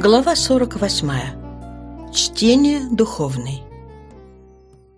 Глава 48. Чтение духовной.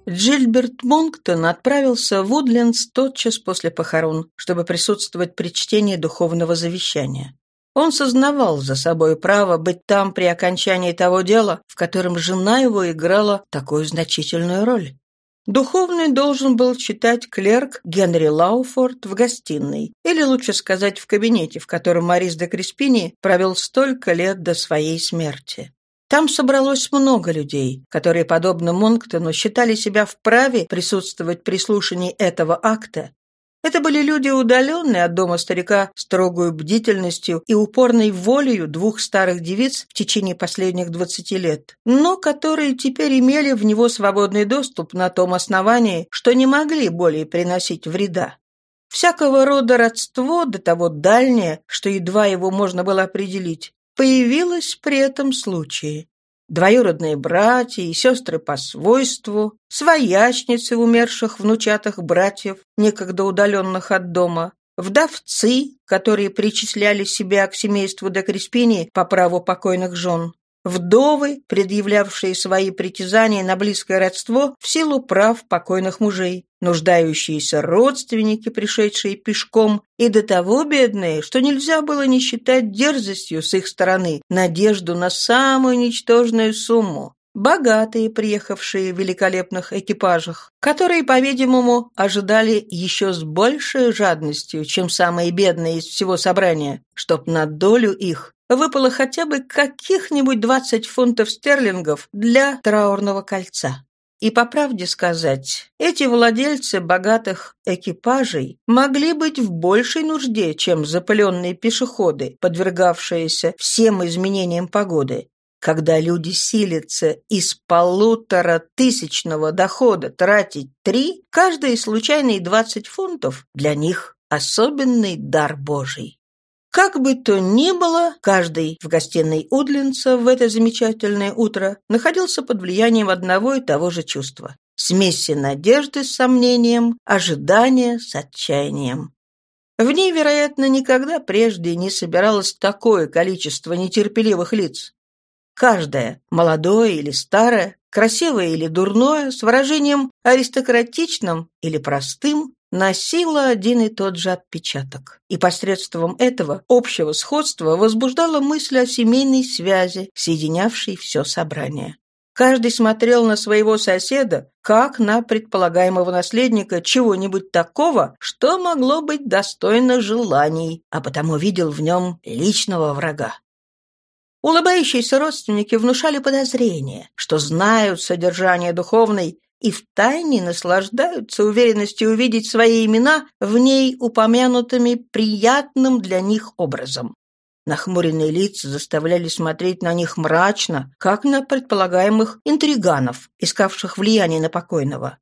Джильберт Монктон отправился в Удлендс тотчас после похорон, чтобы присутствовать при чтении духовного завещания. Он сознавал за собой право быть там при окончании того дела, в котором жена его играла такую значительную роль. Духовный должен был читать клерк Генри Лауфорд в гостиной, или лучше сказать, в кабинете, в котором Морис де Креспини провел столько лет до своей смерти. Там собралось много людей, которые, подобно Монктону, считали себя вправе присутствовать при слушании этого акта это были люди, удаленные от дома старика строгую бдительностью и упорной волею двух старых девиц в течение последних двадцати лет, но которые теперь имели в него свободный доступ на том основании, что не могли более приносить вреда. Всякого рода родство, до того дальнее, что едва его можно было определить, появилось при этом случае двоюродные братья и сестры по свойству, своячницы умерших внучатых братьев, некогда удаленных от дома, вдовцы, которые причисляли себя к семейству до Креспини по праву покойных жен, вдовы, предъявлявшие свои притязания на близкое родство в силу прав покойных мужей, нуждающиеся родственники, пришедшие пешком, и до того бедные, что нельзя было не считать дерзостью с их стороны надежду на самую ничтожную сумму, богатые, приехавшие в великолепных экипажах, которые, по-видимому, ожидали еще с большей жадностью, чем самые бедные из всего собрания, чтоб на долю их выпало хотя бы каких-нибудь 20 фунтов стерлингов для траурного кольца. И по правде сказать, эти владельцы богатых экипажей могли быть в большей нужде, чем запыленные пешеходы, подвергавшиеся всем изменениям погоды. Когда люди силятся из полутора тысячного дохода тратить три, каждые случайные двадцать фунтов для них особенный дар Божий. Как бы то ни было, каждый в гостиной Удлинца в это замечательное утро находился под влиянием одного и того же чувства. Смеси надежды с сомнением, ожидания с отчаянием. В ней, вероятно, никогда прежде не собиралось такое количество нетерпеливых лиц. Каждое, молодое или старое, красивое или дурное, с выражением аристократичным или простым, носила один и тот же отпечаток. И посредством этого общего сходства возбуждала мысль о семейной связи, соединявшей все собрание. Каждый смотрел на своего соседа, как на предполагаемого наследника чего-нибудь такого, что могло быть достойно желаний, а потому видел в нем личного врага. Улыбающиеся родственники внушали подозрение, что знают содержание духовной и втайне наслаждаются уверенностью увидеть свои имена в ней упомянутыми приятным для них образом. Нахмуренные лица заставляли смотреть на них мрачно, как на предполагаемых интриганов, искавших влияние на покойного.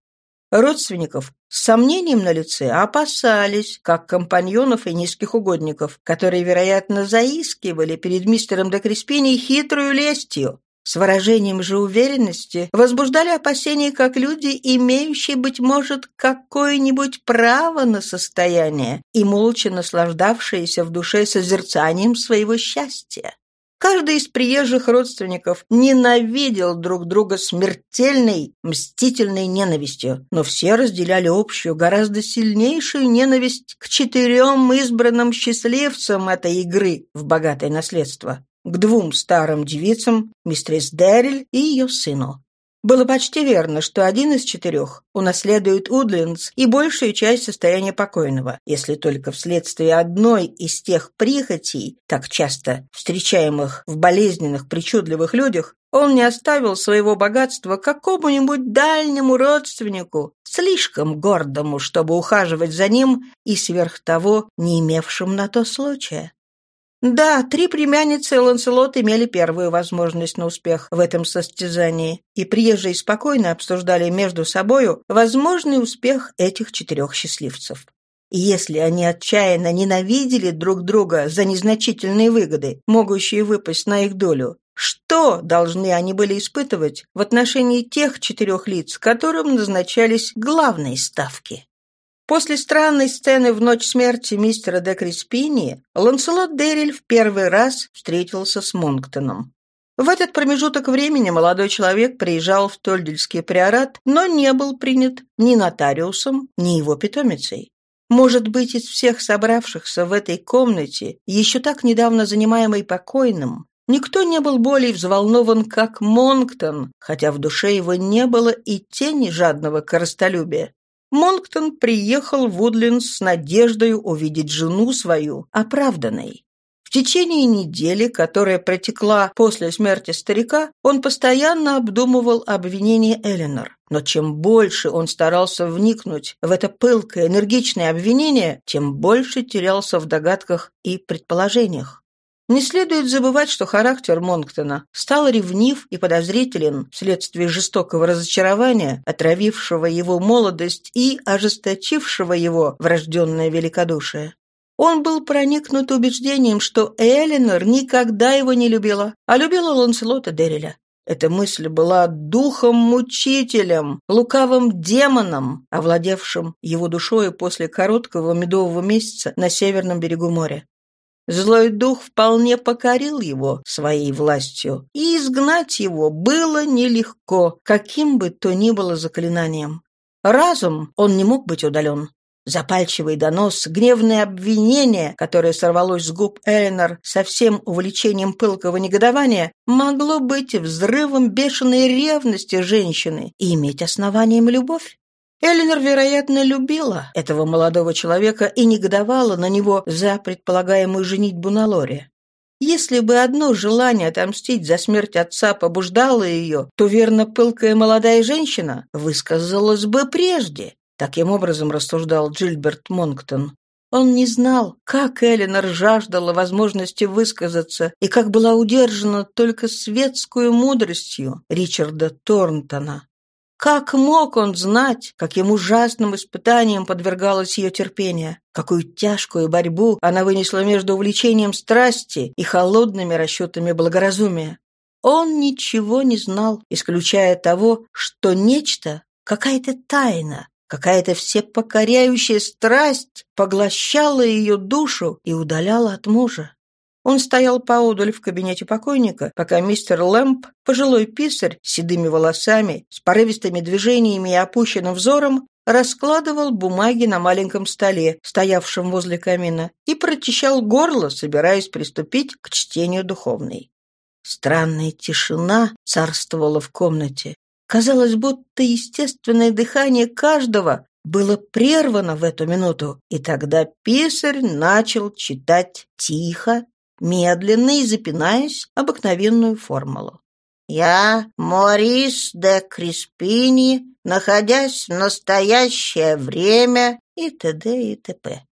Родственников с сомнением на лице опасались, как компаньонов и низких угодников, которые, вероятно, заискивали перед мистером де Креспини хитрую лестью, с выражением же уверенности возбуждали опасения как люди, имеющие, быть может, какое-нибудь право на состояние и молча наслаждавшиеся в душе созерцанием своего счастья. Каждый из приезжих родственников ненавидел друг друга смертельной, мстительной ненавистью, но все разделяли общую, гораздо сильнейшую ненависть к четырем избранным счастливцам этой игры в богатое наследство к двум старым девицам, мистерис Дэриль и ее сыну. Было почти верно, что один из четырех унаследует Удлинс и большую часть состояния покойного, если только вследствие одной из тех прихотей, так часто встречаемых в болезненных, причудливых людях, он не оставил своего богатства какому-нибудь дальнему родственнику, слишком гордому, чтобы ухаживать за ним, и сверх того не имевшим на то случая. Да, три племянницы Ланселот имели первую возможность на успех в этом состязании, и приезжие спокойно обсуждали между собою возможный успех этих четырех счастливцев. И если они отчаянно ненавидели друг друга за незначительные выгоды, могущие выпасть на их долю, что должны они были испытывать в отношении тех четырех лиц, которым назначались главные ставки? После странной сцены в ночь смерти мистера де Криспини Ланселот Дерриль в первый раз встретился с Монктоном. В этот промежуток времени молодой человек приезжал в Тольдельский приорат, но не был принят ни нотариусом, ни его питомицей. Может быть, из всех собравшихся в этой комнате, еще так недавно занимаемой покойным, никто не был более взволнован, как Монктон, хотя в душе его не было и тени жадного коростолюбия. Монктон приехал в Удлинс с надеждой увидеть жену свою, оправданной. В течение недели, которая протекла после смерти старика, он постоянно обдумывал обвинение Эленор. Но чем больше он старался вникнуть в это пылкое, энергичное обвинение, тем больше терялся в догадках и предположениях. Не следует забывать, что характер Монктона стал ревнив и подозрителен вследствие жестокого разочарования, отравившего его молодость и ожесточившего его врожденное великодушие. Он был проникнут убеждением, что Эленор никогда его не любила, а любила Ланселота Дерриля. Эта мысль была духом-мучителем, лукавым демоном, овладевшим его душою после короткого медового месяца на северном берегу моря. Злой дух вполне покорил его своей властью, и изгнать его было нелегко, каким бы то ни было заклинанием. Разум он не мог быть удален. Запальчивый донос, гневное обвинение, которое сорвалось с губ Эллинор со всем увлечением пылкого негодования, могло быть взрывом бешеной ревности женщины и иметь основанием любовь. Эллинор, вероятно, любила этого молодого человека и негодовала на него за предполагаемую женитьбу на Лоре. Если бы одно желание отомстить за смерть отца побуждало ее, то, верно, пылкая молодая женщина высказалась бы прежде. Таким образом рассуждал Джильберт Монктон. Он не знал, как Эленор жаждала возможности высказаться и как была удержана только светскую мудростью Ричарда Торнтона. Как мог он знать, каким ужасным испытанием подвергалось ее терпение, какую тяжкую борьбу она вынесла между увлечением страсти и холодными расчетами благоразумия? Он ничего не знал, исключая того, что нечто, какая-то тайна, Какая-то всепокоряющая страсть поглощала ее душу и удаляла от мужа. Он стоял поодаль в кабинете покойника, пока мистер Лэмп, пожилой писарь с седыми волосами, с порывистыми движениями и опущенным взором, раскладывал бумаги на маленьком столе, стоявшем возле камина, и прочищал горло, собираясь приступить к чтению духовной. Странная тишина царствовала в комнате. Казалось, будто естественное дыхание каждого было прервано в эту минуту, и тогда писарь начал читать тихо, медленно и запинаясь обыкновенную формулу. «Я, Морис де Криспини, находясь в настоящее время» и т.д. и т.п.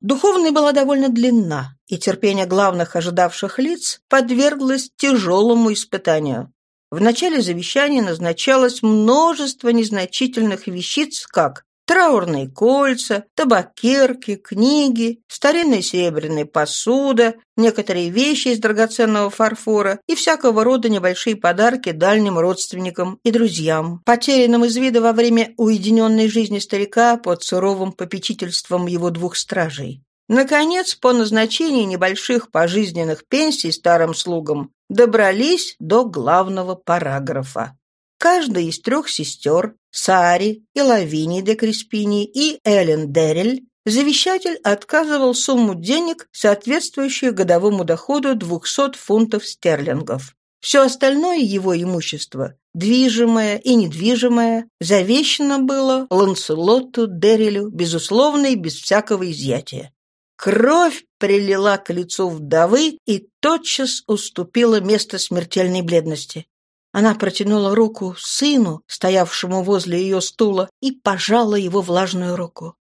Духовная была довольно длинна, и терпение главных ожидавших лиц подверглось тяжелому испытанию. В начале завещания назначалось множество незначительных вещиц, как траурные кольца, табакерки, книги, старинная серебряная посуда, некоторые вещи из драгоценного фарфора и всякого рода небольшие подарки дальним родственникам и друзьям, потерянным из вида во время уединенной жизни старика под суровым попечительством его двух стражей. Наконец, по назначении небольших пожизненных пенсий старым слугам добрались до главного параграфа. Каждая из трех сестер, Сари и Лавини де Криспини и Эллен Деррель, завещатель отказывал сумму денег, соответствующую годовому доходу 200 фунтов стерлингов. Все остальное его имущество, движимое и недвижимое, завещано было Ланселоту Деррелю, безусловно и без всякого изъятия. Кровь прилила к лицу вдовы и тотчас уступила место смертельной бледности. Она протянула руку сыну, стоявшему возле ее стула, и пожала его влажную руку.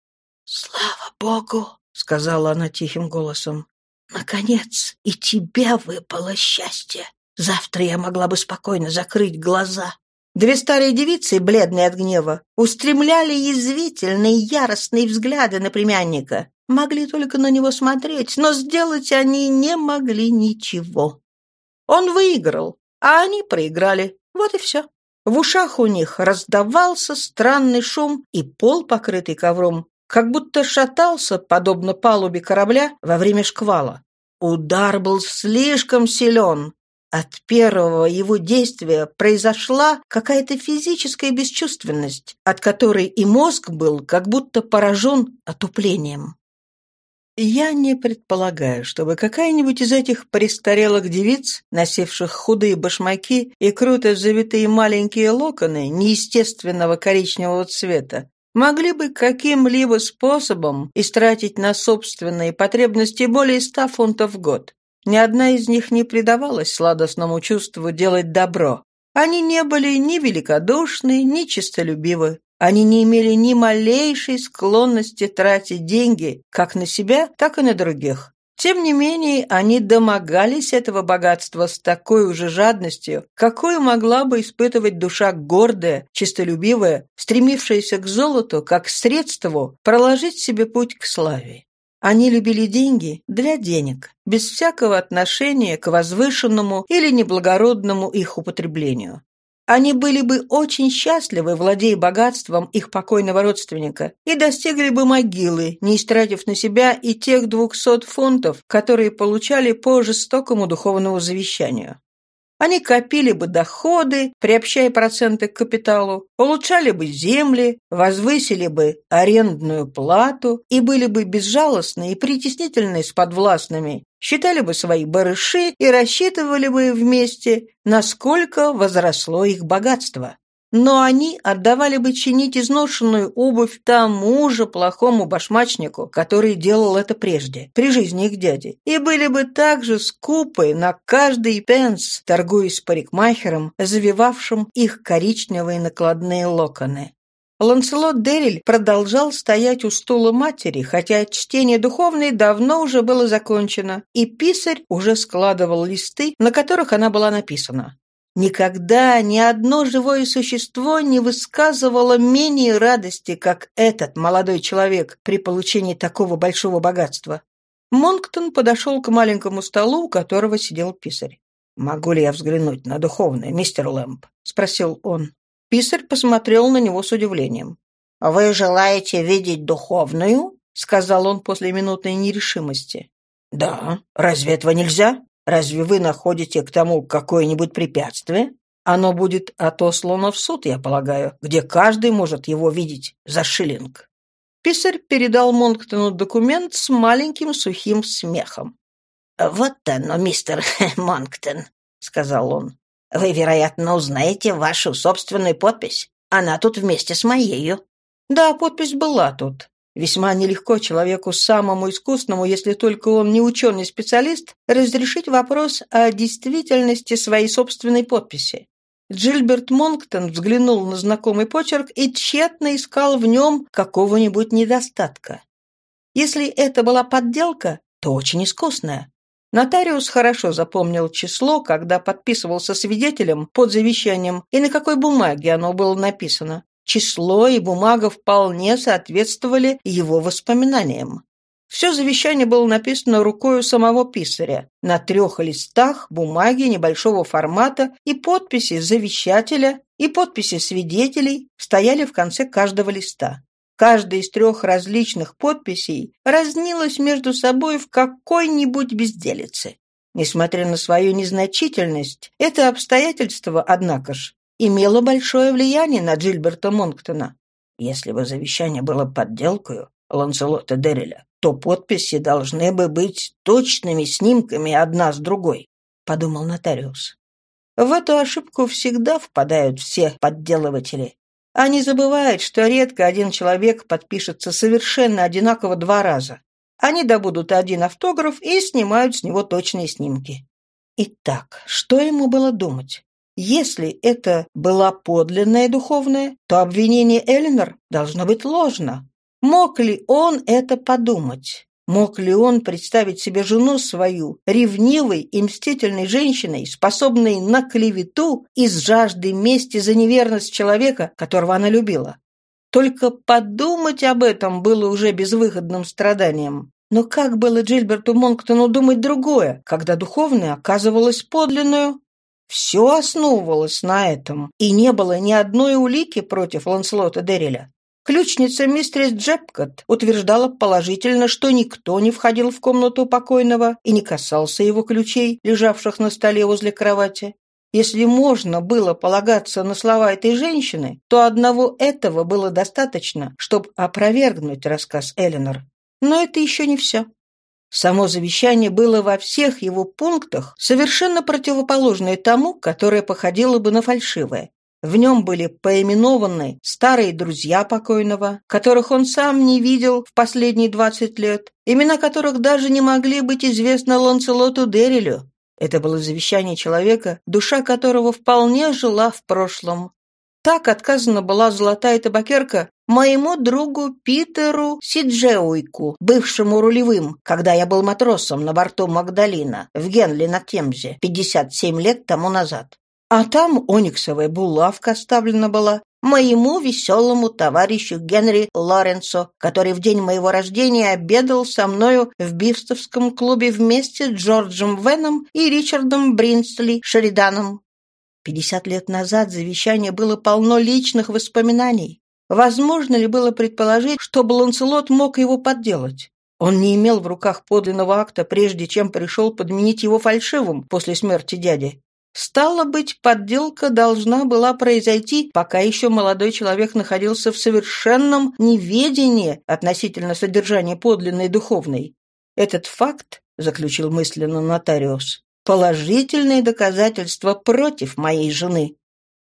«Слава Богу!» — сказала она тихим голосом. «Наконец, и тебе выпало счастье. Завтра я могла бы спокойно закрыть глаза». Две старые девицы, бледные от гнева, устремляли язвительные яростные взгляды на племянника могли только на него смотреть, но сделать они не могли ничего. Он выиграл, а они проиграли. Вот и все. В ушах у них раздавался странный шум, и пол, покрытый ковром, как будто шатался, подобно палубе корабля, во время шквала. Удар был слишком силен. от первого его действия произошла какая-то физическая бесчувственность, от которой и мозг был как будто поражен отуплением. Я не предполагаю, чтобы какая-нибудь из этих престарелых девиц, носивших худые башмаки и круто завитые маленькие локоны неестественного коричневого цвета, могли бы каким-либо способом истратить на собственные потребности более ста фунтов в год. Ни одна из них не предавалась сладостному чувству делать добро. Они не были ни великодушны, ни честолюбивы. Они не имели ни малейшей склонности тратить деньги как на себя, так и на других. Тем не менее, они домогались этого богатства с такой уже жадностью, какую могла бы испытывать душа гордая, честолюбивая, стремившаяся к золоту как средству проложить себе путь к славе. Они любили деньги для денег, без всякого отношения к возвышенному или неблагородному их употреблению. Они были бы очень счастливы, владея богатством их покойного родственника, и достигли бы могилы, не истратив на себя и тех двухсот фунтов, которые получали по жестокому духовному завещанию. Они копили бы доходы, приобщая проценты к капиталу, улучшали бы земли, возвысили бы арендную плату и были бы безжалостны и притеснительны с подвластными, считали бы свои барыши и рассчитывали бы вместе, насколько возросло их богатство но они отдавали бы чинить изношенную обувь тому же плохому башмачнику, который делал это прежде, при жизни их дяди, и были бы также скупы на каждый пенс, торгуясь парикмахером, завивавшим их коричневые накладные локоны. Ланселот Дерриль продолжал стоять у стула матери, хотя чтение духовное давно уже было закончено, и писарь уже складывал листы, на которых она была написана. Никогда ни одно живое существо не высказывало менее радости, как этот молодой человек при получении такого большого богатства. Монктон подошел к маленькому столу, у которого сидел писарь. «Могу ли я взглянуть на духовное, мистер Лэмп?» — спросил он. Писарь посмотрел на него с удивлением. «Вы желаете видеть духовную?» — сказал он после минутной нерешимости. «Да. Разве этого нельзя?» Разве вы находите к тому какое-нибудь препятствие? Оно будет отослано в суд, я полагаю, где каждый может его видеть за шиллинг». Писарь передал Монктону документ с маленьким сухим смехом. «Вот оно, мистер Монктон», — сказал он. «Вы, вероятно, узнаете вашу собственную подпись. Она тут вместе с моею». «Да, подпись была тут. Весьма нелегко человеку самому искусному, если только он не ученый-специалист, разрешить вопрос о действительности своей собственной подписи. Джильберт Монктон взглянул на знакомый почерк и тщетно искал в нем какого-нибудь недостатка. Если это была подделка, то очень искусная. Нотариус хорошо запомнил число, когда подписывался свидетелем под завещанием и на какой бумаге оно было написано. Число и бумага вполне соответствовали его воспоминаниям. Все завещание было написано рукой самого писаря, на трех листах бумаги небольшого формата, и подписи завещателя, и подписи свидетелей стояли в конце каждого листа. Каждая из трех различных подписей разнилась между собой в какой-нибудь безделице. Несмотря на свою незначительность, это обстоятельство, однако ж, имело большое влияние на Джильберта Монктона. Если бы завещание было подделкой Ланселота Дерриля, то подписи должны бы быть точными снимками одна с другой, — подумал нотариус. В эту ошибку всегда впадают все подделыватели. Они забывают, что редко один человек подпишется совершенно одинаково два раза. Они добудут один автограф и снимают с него точные снимки. Итак, что ему было думать? Если это была подлинная духовная, то обвинение Эллинор должно быть ложно. Мог ли он это подумать? Мог ли он представить себе жену свою, ревнивой и мстительной женщиной, способной на клевету из жажды мести за неверность человека, которого она любила? Только подумать об этом было уже безвыходным страданием. Но как было Джильберту Монктону думать другое, когда духовная оказывалась подлинную? Все основывалось на этом, и не было ни одной улики против Ланслота Дерриля. Ключница мистерис Джепкот утверждала положительно, что никто не входил в комнату покойного и не касался его ключей, лежавших на столе возле кровати. Если можно было полагаться на слова этой женщины, то одного этого было достаточно, чтобы опровергнуть рассказ Эленор. Но это еще не все. Само завещание было во всех его пунктах совершенно противоположное тому, которое походило бы на фальшивое. В нем были поименованы старые друзья покойного, которых он сам не видел в последние двадцать лет, имена которых даже не могли быть известны Ланселоту Деррилю. Это было завещание человека, душа которого вполне жила в прошлом. Так отказана была золотая табакерка моему другу Питеру Сиджеуйку, бывшему рулевым, когда я был матросом на борту Магдалина в Генли на Темзе 57 лет тому назад. А там ониксовая булавка оставлена была моему веселому товарищу Генри Лоренцо, который в день моего рождения обедал со мною в Бифстовском клубе вместе с Джорджем Веном и Ричардом Бринсли Шериданом. Пятьдесят лет назад завещание было полно личных воспоминаний. Возможно ли было предположить, что Баланселот мог его подделать? Он не имел в руках подлинного акта, прежде чем пришел подменить его фальшивым после смерти дяди. Стало быть, подделка должна была произойти, пока еще молодой человек находился в совершенном неведении относительно содержания подлинной духовной. Этот факт, заключил мысленно нотариус, положительное доказательство против моей жены.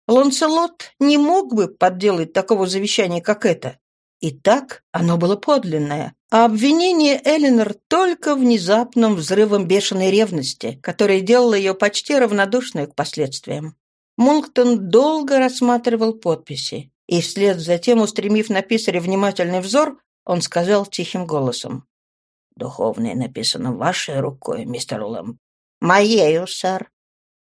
Ланселот не мог бы подделать такого завещания, как это. И так оно было подлинное, а обвинение Эленор только внезапным взрывом бешеной ревности, которая делала ее почти равнодушной к последствиям. Мунктон долго рассматривал подписи, и вслед за тем, устремив на писаря внимательный взор, он сказал тихим голосом. «Духовное написано вашей рукой, мистер Лэмп». «Моею, сэр».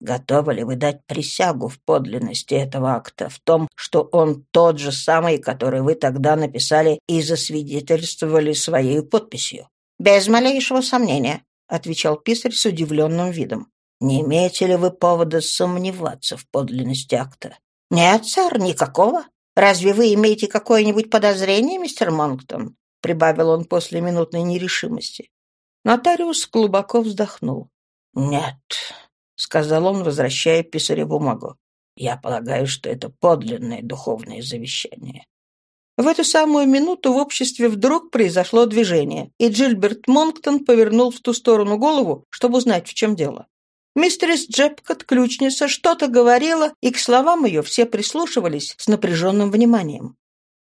Готовы ли вы дать присягу в подлинности этого акта, в том, что он тот же самый, который вы тогда написали и засвидетельствовали своей подписью? «Без малейшего сомнения», — отвечал писарь с удивленным видом. «Не имеете ли вы повода сомневаться в подлинности акта?» «Нет, сэр, никакого. Разве вы имеете какое-нибудь подозрение, мистер Монктон?» — прибавил он после минутной нерешимости. Нотариус глубоко вздохнул. «Нет, — сказал он, возвращая писарю бумагу. «Я полагаю, что это подлинное духовное завещание». В эту самую минуту в обществе вдруг произошло движение, и Джильберт Монктон повернул в ту сторону голову, чтобы узнать, в чем дело. Мистерис Джепкот, ключница, что-то говорила, и к словам ее все прислушивались с напряженным вниманием.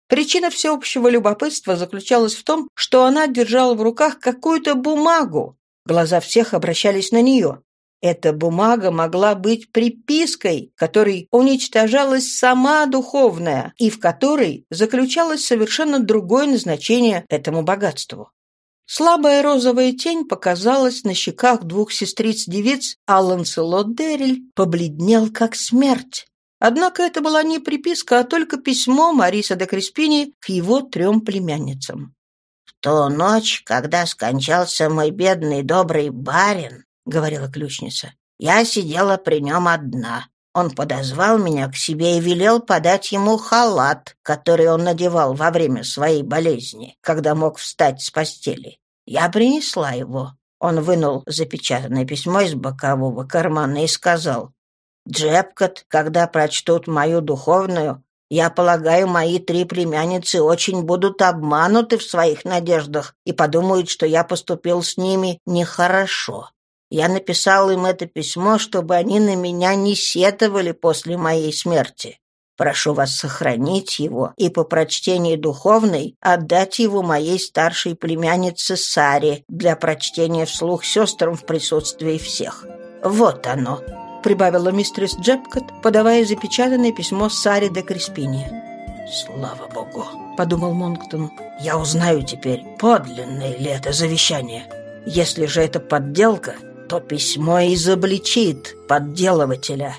Причина всеобщего любопытства заключалась в том, что она держала в руках какую-то бумагу. Глаза всех обращались на нее. Эта бумага могла быть припиской, которой уничтожалась сама духовная, и в которой заключалось совершенно другое назначение этому богатству. Слабая розовая тень показалась на щеках двух сестриц-девиц, а Ланселот Дерриль побледнел как смерть. Однако это была не приписка, а только письмо Мариса де Креспини к его трем племянницам. «В ту ночь, когда скончался мой бедный добрый барин, говорила ключница. «Я сидела при нем одна. Он подозвал меня к себе и велел подать ему халат, который он надевал во время своей болезни, когда мог встать с постели. Я принесла его. Он вынул запечатанное письмо из бокового кармана и сказал, «Джепкот, когда прочтут мою духовную, я полагаю, мои три племянницы очень будут обмануты в своих надеждах и подумают, что я поступил с ними нехорошо. Я написал им это письмо, чтобы они на меня не сетовали после моей смерти. Прошу вас сохранить его и по прочтении духовной отдать его моей старшей племяннице Саре для прочтения вслух сестрам в присутствии всех. Вот оно», — прибавила мистерис Джепкот, подавая запечатанное письмо Саре де Креспини. «Слава богу», — подумал Монктон, — «я узнаю теперь, подлинное ли это завещание. Если же это подделка, то письмо изобличит подделывателя.